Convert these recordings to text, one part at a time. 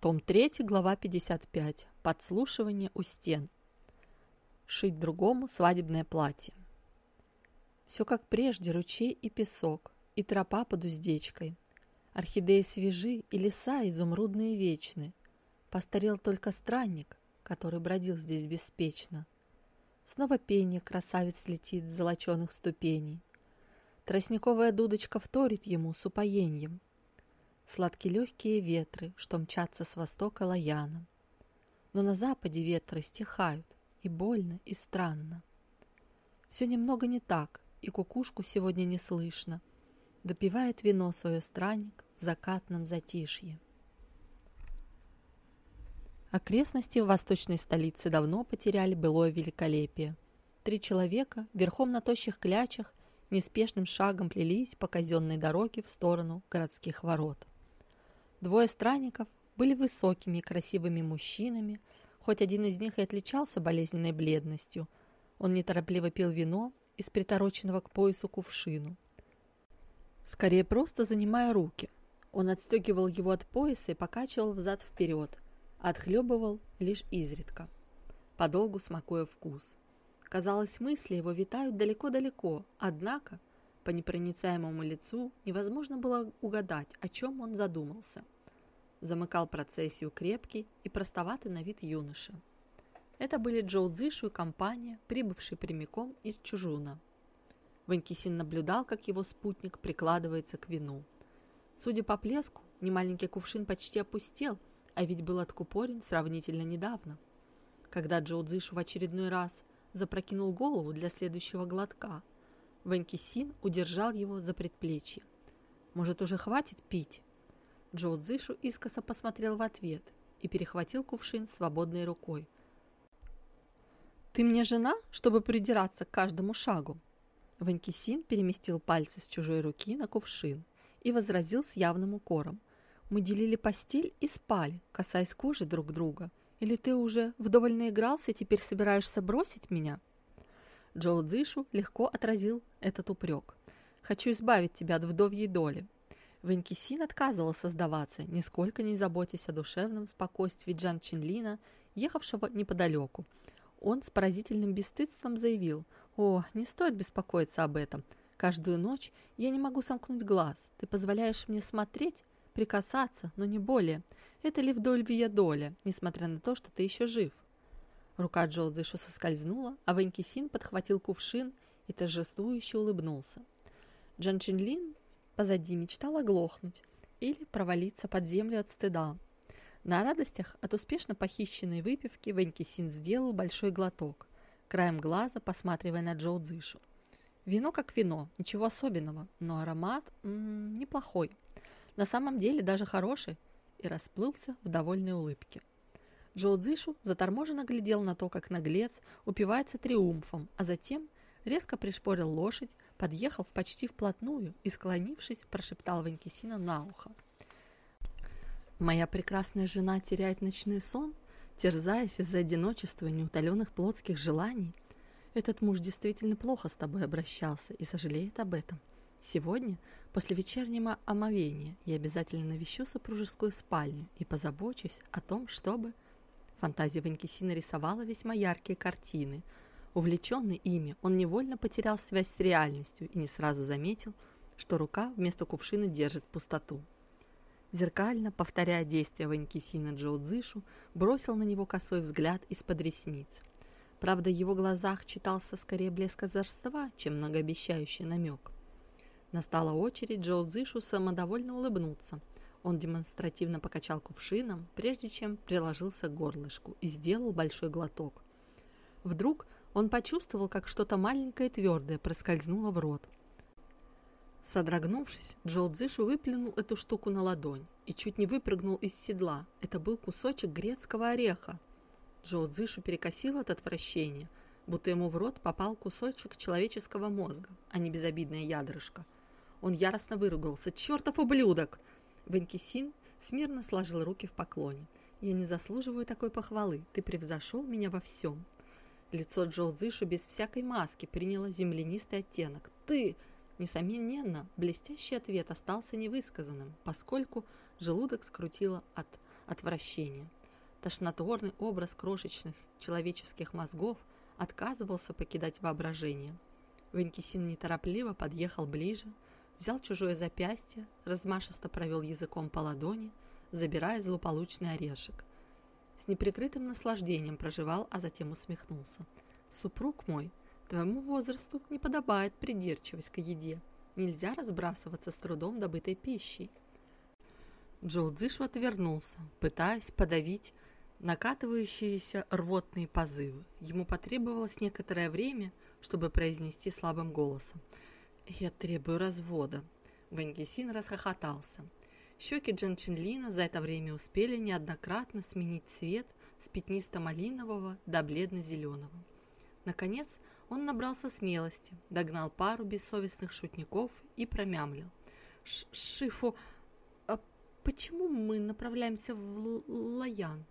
Том 3, глава 55. Подслушивание у стен. Шить другому свадебное платье. Все как прежде, ручей и песок, и тропа под уздечкой. Орхидеи свежи, и леса изумрудные вечны. Постарел только странник, который бродил здесь беспечно. Снова пение красавец летит с золоченых ступеней. Тростниковая дудочка вторит ему с упоением – Сладкие легкие ветры, что мчатся с востока лаяном. Но на западе ветры стихают, и больно, и странно. Все немного не так, и кукушку сегодня не слышно. Допивает вино свое странник в закатном затишье. Окрестности в восточной столице давно потеряли былое великолепие. Три человека верхом на тощих клячах неспешным шагом плелись по казенной дороге в сторону городских ворот. Двое странников были высокими и красивыми мужчинами, хоть один из них и отличался болезненной бледностью. Он неторопливо пил вино из притороченного к поясу кувшину. Скорее просто занимая руки. Он отстегивал его от пояса и покачивал взад-вперед, отхлебывал лишь изредка, подолгу смакуя вкус. Казалось, мысли его витают далеко-далеко, однако по непроницаемому лицу невозможно было угадать, о чем он задумался. Замыкал процессию крепкий и простоватый на вид юноша. Это были Джоу Цзишу и компания, прибывшие прямиком из Чужуна. Ванькисин наблюдал, как его спутник прикладывается к вину. Судя по плеску, немаленький кувшин почти опустел, а ведь был откупорен сравнительно недавно. Когда Джоу Цзишу в очередной раз запрокинул голову для следующего глотка – Ванькисин удержал его за предплечье. «Может, уже хватит пить?» Джоу Цзышу искоса посмотрел в ответ и перехватил кувшин свободной рукой. «Ты мне жена, чтобы придираться к каждому шагу?» Ванькисин переместил пальцы с чужой руки на кувшин и возразил с явным укором. «Мы делили постель и спали, касаясь кожи друг друга. Или ты уже вдоволь наигрался и теперь собираешься бросить меня?» Джоу Цзишу легко отразил этот упрек. «Хочу избавить тебя от вдовьей доли». Венкисин отказывался сдаваться, нисколько не заботясь о душевном спокойствии Джан Чинлина, ехавшего неподалеку. Он с поразительным бесстыдством заявил, «О, не стоит беспокоиться об этом. Каждую ночь я не могу сомкнуть глаз. Ты позволяешь мне смотреть, прикасаться, но не более. Это ли вдовья доля, несмотря на то, что ты еще жив?» Рука Джо Дышу соскользнула, а Ванькисин подхватил кувшин и торжествующе улыбнулся. Джан Чинлин позади мечтал оглохнуть или провалиться под землю от стыда. На радостях от успешно похищенной выпивки Ванькисин сделал большой глоток, краем глаза посматривая на Джоу Цзышу. Вино как вино, ничего особенного, но аромат м -м, неплохой. На самом деле даже хороший и расплылся в довольной улыбке. Джоу Цзишу заторможенно глядел на то, как наглец упивается триумфом, а затем резко пришпорил лошадь, подъехал почти вплотную и, склонившись, прошептал Ванькисина на ухо. «Моя прекрасная жена теряет ночной сон, терзаясь из-за одиночества и неутоленных плотских желаний. Этот муж действительно плохо с тобой обращался и сожалеет об этом. Сегодня, после вечернего омовения, я обязательно навещу супружескую спальню и позабочусь о том, чтобы...» Фантазия Ванькиси нарисовала весьма яркие картины. Увлеченный ими, он невольно потерял связь с реальностью и не сразу заметил, что рука вместо кувшина держит пустоту. Зеркально, повторяя действия Ванькисина Джоу Цзышу, бросил на него косой взгляд из-под ресниц. Правда, в его глазах читался скорее блеск озорства, чем многообещающий намек. Настала очередь Джоу Цзышу самодовольно улыбнуться – он демонстративно покачал кувшином, прежде чем приложился к горлышку и сделал большой глоток. Вдруг он почувствовал, как что-то маленькое и твердое проскользнуло в рот. Содрогнувшись, Джоу Цзишу выплюнул эту штуку на ладонь и чуть не выпрыгнул из седла. Это был кусочек грецкого ореха. Джоу Цзишу перекосил от отвращения, будто ему в рот попал кусочек человеческого мозга, а не безобидное ядрышко. Он яростно выругался. «Чертов ублюдок!» Ванькисин смирно сложил руки в поклоне. «Я не заслуживаю такой похвалы. Ты превзошел меня во всем». Лицо Джоу Цзышу без всякой маски приняло землянистый оттенок. «Ты!» Несомненно, блестящий ответ остался невысказанным, поскольку желудок скрутило от отвращения. Тошнотворный образ крошечных человеческих мозгов отказывался покидать воображение. Венкисин неторопливо подъехал ближе, взял чужое запястье, размашисто провел языком по ладони, забирая злополучный орешек. С неприкрытым наслаждением проживал, а затем усмехнулся. «Супруг мой, твоему возрасту не подобает придирчивость к еде. Нельзя разбрасываться с трудом добытой пищей». Джоу Цзышу отвернулся, пытаясь подавить накатывающиеся рвотные позывы. Ему потребовалось некоторое время, чтобы произнести слабым голосом. «Я требую развода». Ваньгисин расхохотался. Щеки Джан Чинлина за это время успели неоднократно сменить цвет с пятнисто-малинового до бледно-зеленого. Наконец он набрался смелости, догнал пару бессовестных шутников и промямлил. «Шифу, а почему мы направляемся в Лаян?»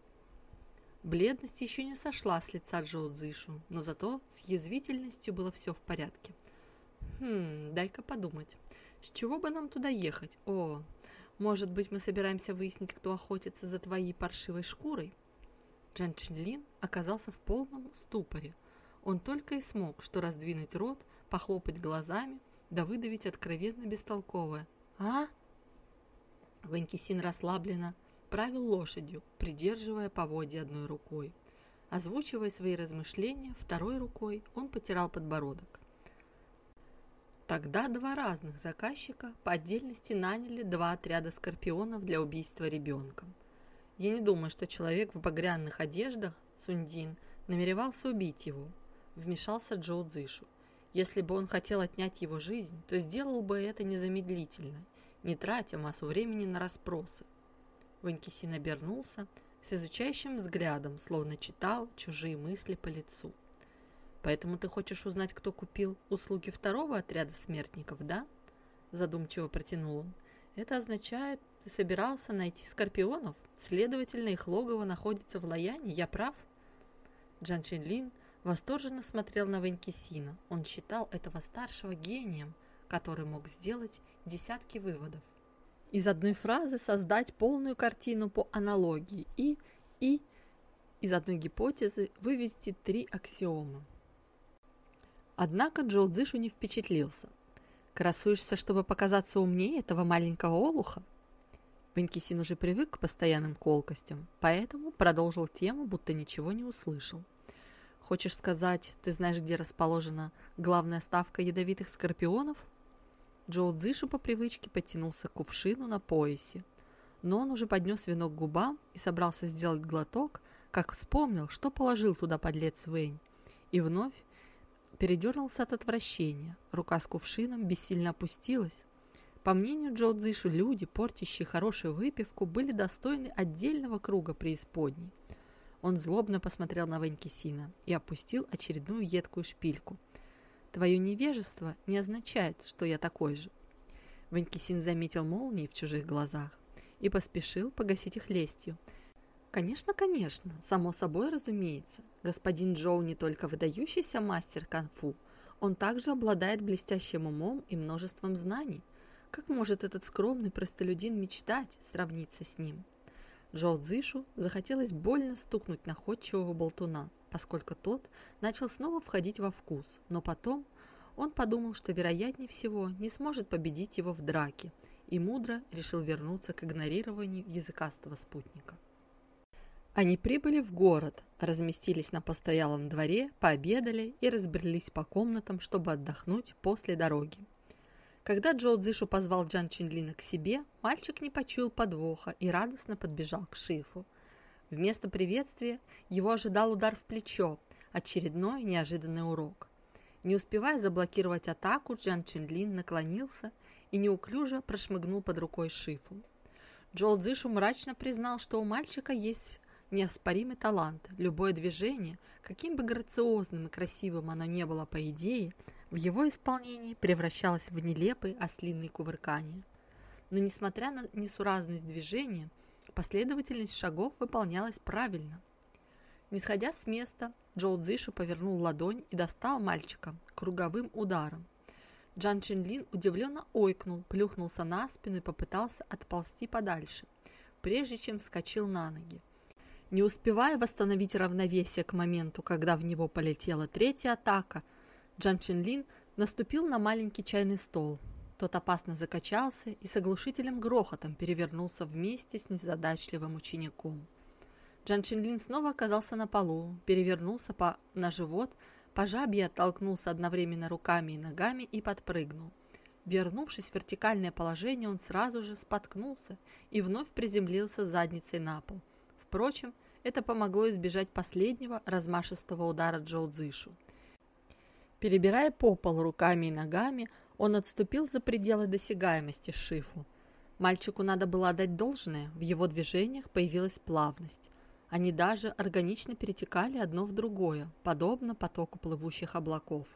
Бледность еще не сошла с лица Джоу Цзишу, но зато с язвительностью было все в порядке. «Хм, дай-ка подумать. С чего бы нам туда ехать? О, может быть, мы собираемся выяснить, кто охотится за твоей паршивой шкурой?» Джан Чинлин оказался в полном ступоре. Он только и смог, что раздвинуть рот, похлопать глазами, да выдавить откровенно бестолковое. «А?» Ванькисин расслабленно правил лошадью, придерживая поводья одной рукой. Озвучивая свои размышления, второй рукой он потирал подбородок. Тогда два разных заказчика по отдельности наняли два отряда скорпионов для убийства ребенка. Я не думаю, что человек в багряных одеждах, Сундин, намеревался убить его. Вмешался Джоу Цзышу. Если бы он хотел отнять его жизнь, то сделал бы это незамедлительно, не тратя массу времени на расспросы. Ванькисин обернулся с изучающим взглядом, словно читал чужие мысли по лицу. Поэтому ты хочешь узнать, кто купил услуги второго отряда смертников, да? Задумчиво протянул он. Это означает, ты собирался найти скорпионов? Следовательно, их логово находится в Лаяне, я прав? Джан Чинлин восторженно смотрел на Венкисина. Он считал этого старшего гением, который мог сделать десятки выводов. Из одной фразы создать полную картину по аналогии и, и из одной гипотезы вывести три аксиомы. Однако Джоу Цзышу не впечатлился. «Красуешься, чтобы показаться умнее этого маленького олуха?» Ванькисин уже привык к постоянным колкостям, поэтому продолжил тему, будто ничего не услышал. «Хочешь сказать, ты знаешь, где расположена главная ставка ядовитых скорпионов?» Джоу Цзышу по привычке потянулся к кувшину на поясе. Но он уже поднес вино к губам и собрался сделать глоток, как вспомнил, что положил туда подлец Вэнь. И вновь передернулся от отвращения. Рука с кувшином бессильно опустилась. По мнению Джо Цзишу, люди, портящие хорошую выпивку, были достойны отдельного круга преисподней. Он злобно посмотрел на Ванькисина и опустил очередную едкую шпильку. «Твое невежество не означает, что я такой же». Ванькисин заметил молнии в чужих глазах и поспешил погасить их лестью – Конечно, конечно, само собой разумеется. Господин Джоу не только выдающийся мастер конфу, он также обладает блестящим умом и множеством знаний. Как может этот скромный простолюдин мечтать сравниться с ним? Джоу Цзишу захотелось больно стукнуть находчивого болтуна, поскольку тот начал снова входить во вкус, но потом он подумал, что вероятнее всего не сможет победить его в драке, и мудро решил вернуться к игнорированию языкастого спутника. Они прибыли в город, разместились на постоялом дворе, пообедали и разбрелись по комнатам, чтобы отдохнуть после дороги. Когда Джоу Цзишу позвал Джан Чинлина к себе, мальчик не почуял подвоха и радостно подбежал к Шифу. Вместо приветствия его ожидал удар в плечо, очередной неожиданный урок. Не успевая заблокировать атаку, Джан Чинлин наклонился и неуклюже прошмыгнул под рукой Шифу. Джоу Цзишу мрачно признал, что у мальчика есть неоспоримый талант. Любое движение, каким бы грациозным и красивым оно не было по идее, в его исполнении превращалось в нелепые ослиные кувыркания. Но несмотря на несуразность движения, последовательность шагов выполнялась правильно. Не сходя с места, Джоу Цзишу повернул ладонь и достал мальчика круговым ударом. Джан Чинлин удивленно ойкнул, плюхнулся на спину и попытался отползти подальше – прежде чем вскочил на ноги. Не успевая восстановить равновесие к моменту, когда в него полетела третья атака, Джан Чинлин наступил на маленький чайный стол. Тот опасно закачался и с оглушительным грохотом перевернулся вместе с незадачливым учеником. Джан Чинлин снова оказался на полу, перевернулся по, на живот, по жабе оттолкнулся одновременно руками и ногами и подпрыгнул. Вернувшись в вертикальное положение, он сразу же споткнулся и вновь приземлился задницей на пол. Впрочем, это помогло избежать последнего размашистого удара Джоу Цзышу. Перебирая по полу руками и ногами, он отступил за пределы досягаемости Шифу. Мальчику надо было отдать должное, в его движениях появилась плавность. Они даже органично перетекали одно в другое, подобно потоку плывущих облаков.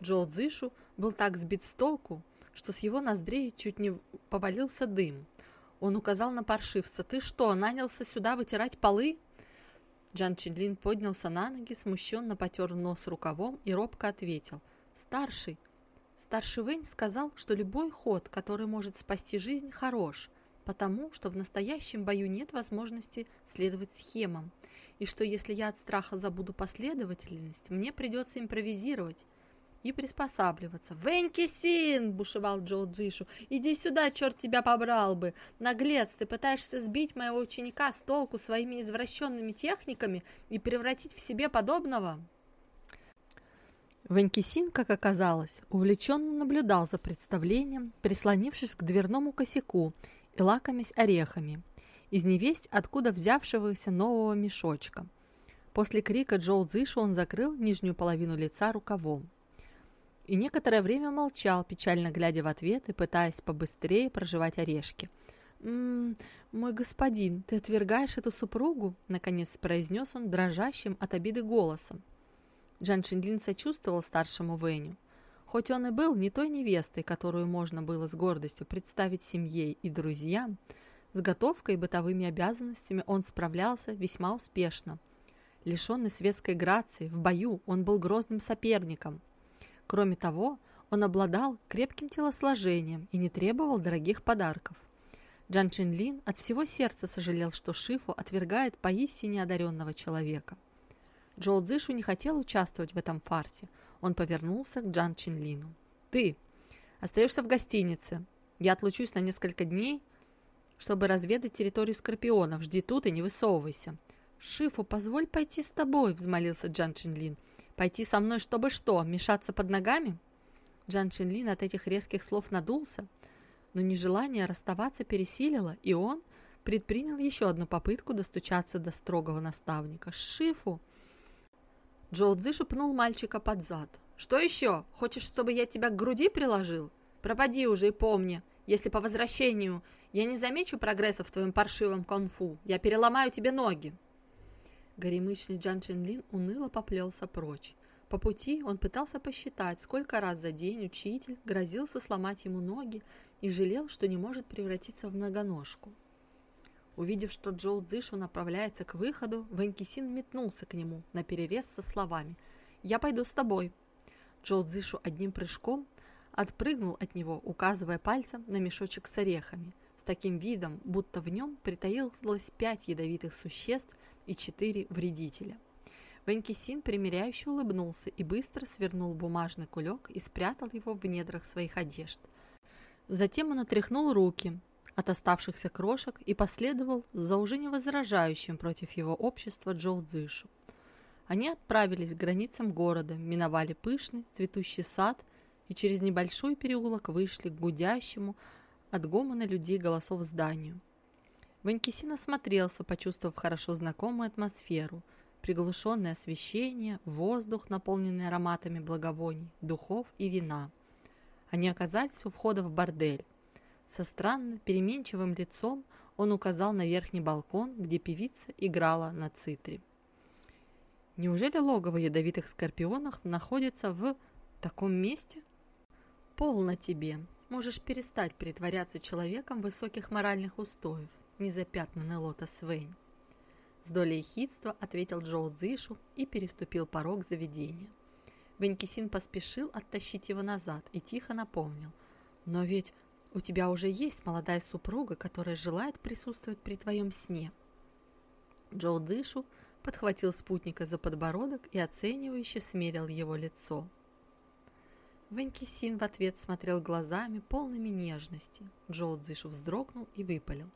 Джоу Цзышу был так сбит с толку, что с его ноздрей чуть не повалился дым. Он указал на паршивца. «Ты что, нанялся сюда вытирать полы?» Джан Чинлин поднялся на ноги, смущенно потер нос рукавом и робко ответил. «Старший!» Старший Вэнь сказал, что любой ход, который может спасти жизнь, хорош, потому что в настоящем бою нет возможности следовать схемам, и что если я от страха забуду последовательность, мне придется импровизировать и приспосабливаться. «Веньки Син!» – бушевал Джоу Дзишу. «Иди сюда, черт тебя побрал бы! Наглец, ты пытаешься сбить моего ученика с толку своими извращенными техниками и превратить в себе подобного?» Ванькисин, как оказалось, увлеченно наблюдал за представлением, прислонившись к дверному косяку и лакомясь орехами, из невесть откуда взявшегося нового мешочка. После крика Джоу Цзишу он закрыл нижнюю половину лица рукавом и некоторое время молчал, печально глядя в ответ и пытаясь побыстрее проживать орешки. «М -м, «Мой господин, ты отвергаешь эту супругу?» — наконец произнес он дрожащим от обиды голосом. Джан Шинлин сочувствовал старшему Вэню. Хоть он и был не той невестой, которую можно было с гордостью представить семье и друзьям, с готовкой и бытовыми обязанностями он справлялся весьма успешно. Лишенный светской грации, в бою он был грозным соперником – Кроме того, он обладал крепким телосложением и не требовал дорогих подарков. Джан Чинлин от всего сердца сожалел, что Шифу отвергает поистине одаренного человека. Джоу Цзишу не хотел участвовать в этом фарсе. Он повернулся к Джан Чинлину. «Ты остаешься в гостинице. Я отлучусь на несколько дней, чтобы разведать территорию скорпионов. Жди тут и не высовывайся». «Шифу, позволь пойти с тобой», — взмолился Джан Чинлин. Пойти со мной, чтобы что, мешаться под ногами? Джан Чинлин от этих резких слов надулся, но нежелание расставаться пересилило, и он предпринял еще одну попытку достучаться до строгого наставника. «Шифу!» Джоу Цзи шепнул мальчика под зад. «Что еще? Хочешь, чтобы я тебя к груди приложил? Пропади уже и помни, если по возвращению я не замечу прогресса в твоем паршивом конфу, я переломаю тебе ноги!» Горемычный Джан Чинлин уныло поплелся прочь. По пути он пытался посчитать, сколько раз за день учитель грозился сломать ему ноги и жалел, что не может превратиться в многоножку. Увидев, что Джоу Цзышу направляется к выходу, Вэнькисин метнулся к нему на перерез со словами «Я пойду с тобой». Джоу Цзышу одним прыжком отпрыгнул от него, указывая пальцем на мешочек с орехами, с таким видом, будто в нем притаилось пять ядовитых существ и четыре вредителя. Венкисин примиряюще улыбнулся и быстро свернул бумажный кулек и спрятал его в недрах своих одежд. Затем он отряхнул руки от оставшихся крошек и последовал за уже не возражающим против его общества Джоу Цзышу. Они отправились к границам города, миновали пышный цветущий сад и через небольшой переулок вышли к гудящему от гомона людей голосов зданию. Ванькисин осмотрелся, почувствовав хорошо знакомую атмосферу. Приглушенное освещение, воздух, наполненный ароматами благовоний, духов и вина. Они оказались у входа в бордель. Со странно переменчивым лицом он указал на верхний балкон, где певица играла на цитре. Неужели логово ядовитых скорпионов находится в таком месте? Полно тебе. Можешь перестать притворяться человеком высоких моральных устоев незапятнанный Лотос Вейн. С долей хитства ответил Джоу Цзишу и переступил порог заведения. Венкисин поспешил оттащить его назад и тихо напомнил. «Но ведь У тебя уже есть молодая супруга, которая желает присутствовать при твоем сне. Джоу Дышу подхватил спутника за подбородок и оценивающе смерил его лицо. Вэньки Син в ответ смотрел глазами, полными нежности. Джоу Цзышу вздрогнул и выпалил.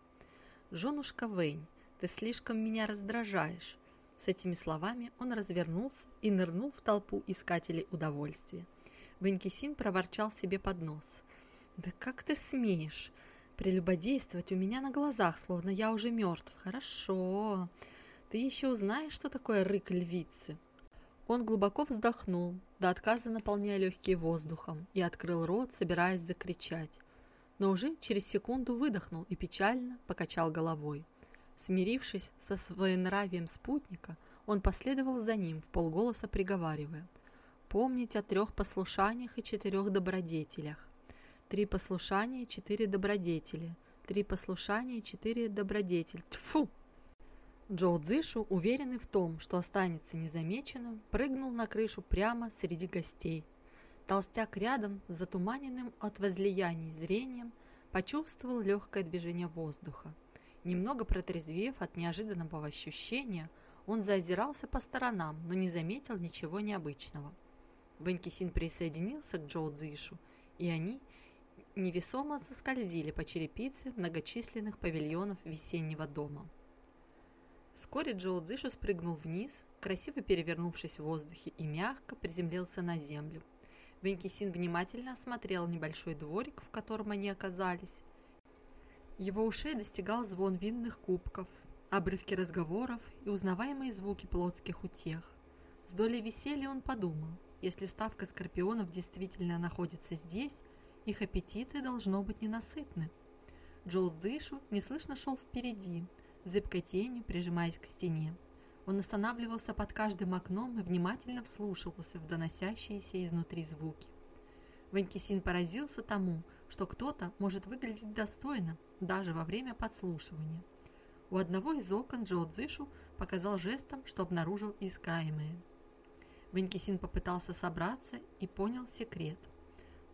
«Женушка Вэнь, ты слишком меня раздражаешь». С этими словами он развернулся и нырнул в толпу искателей удовольствия. Вэньки Син проворчал себе под нос. «Да как ты смеешь прелюбодействовать у меня на глазах, словно я уже мертв? Хорошо, ты еще узнаешь, что такое рык львицы». Он глубоко вздохнул, до отказа наполняя легкие воздухом, и открыл рот, собираясь закричать. Но уже через секунду выдохнул и печально покачал головой. Смирившись со своенравием спутника, он последовал за ним, в полголоса приговаривая. «Помнить о трех послушаниях и четырех добродетелях. Три послушания, четыре добродетели. Три послушания, четыре добродетель. Тьфу!» Джоу Цзышу, уверенный в том, что останется незамеченным, прыгнул на крышу прямо среди гостей. Толстяк рядом, с затуманенным от возлияний зрением, почувствовал легкое движение воздуха. Немного протрезвев от неожиданного ощущения, он заозирался по сторонам, но не заметил ничего необычного. Вэнькисин присоединился к Джоу Цзышу, и они невесомо заскользили по черепице многочисленных павильонов весеннего дома. Вскоре Джоу Цзишу спрыгнул вниз, красиво перевернувшись в воздухе и мягко приземлился на землю. Венки Син внимательно осмотрел небольшой дворик, в котором они оказались. Его ушей достигал звон винных кубков, обрывки разговоров и узнаваемые звуки плотских утех. С долей веселья он подумал, если ставка скорпионов действительно находится здесь, их аппетиты должно быть ненасытны. Джоу Цзишу неслышно шел впереди, зыбкой тенью прижимаясь к стене. Он останавливался под каждым окном и внимательно вслушивался в доносящиеся изнутри звуки. Ванькисин поразился тому, что кто-то может выглядеть достойно даже во время подслушивания. У одного из окон Джо Цзышу показал жестом, что обнаружил искаемое. Ванькисин попытался собраться и понял секрет.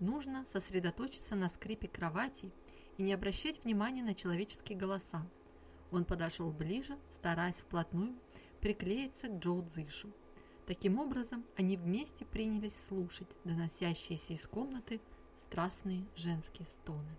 Нужно сосредоточиться на скрипе кровати и не обращать внимания на человеческие голоса. Он подошел ближе, стараясь вплотную приклеиться к Джоу Цзышу. Таким образом, они вместе принялись слушать доносящиеся из комнаты страстные женские стоны.